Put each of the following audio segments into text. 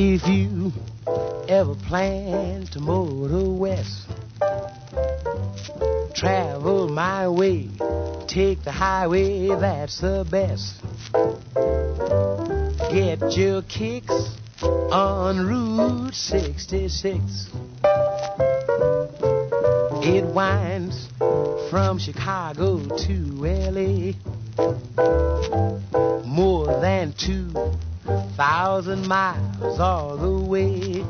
If you ever plan to motor west, travel my way, take the highway, that's the best. Get your kicks on Route 66. It winds from Chicago to LA. More than 2,000 miles all the way.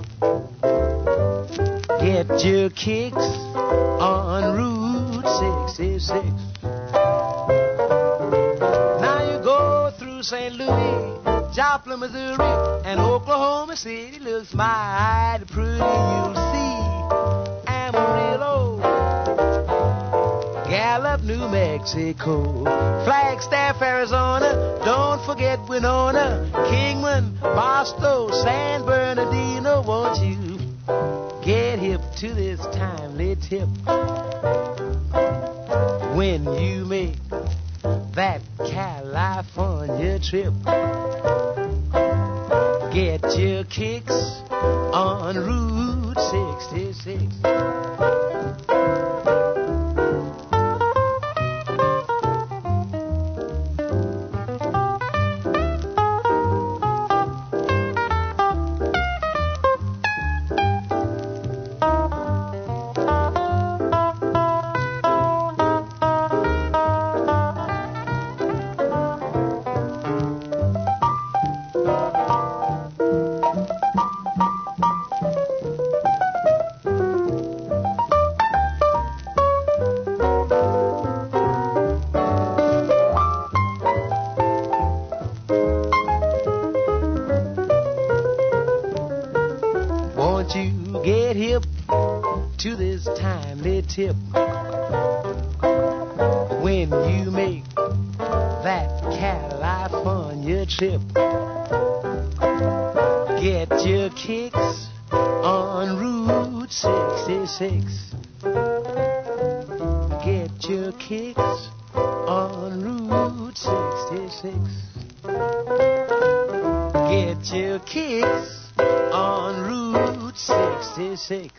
Get your kicks on Route 66. Now you go through St. Louis, Joplin, Missouri, and Oklahoma City looks mighty pretty. You'll see Amarillo, Gallup, New Mexico, Flagstaff, Arizona. Don't forget Winona, Kingman, Barstow, San Bernardino. Won't you get hip to this timely tip? When you make that California trip, get your kicks on Route 66. Won't you get hip to this timely tip? When you make that California trip, get your kicks on Route 66. Get your kicks on Route 66. Get your kicks on Route 66.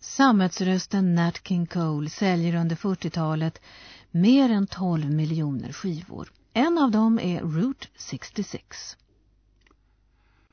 Sammetsrösten Nat King Cole säljer under 40-talet mer än 12 miljoner skivor. En av dem är Route 66.